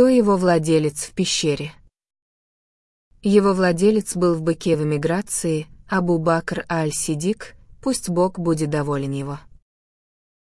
Кто его владелец в пещере? Его владелец был в быке в эмиграции, Абу Бакр Аль-Сидик, пусть Бог будет доволен его.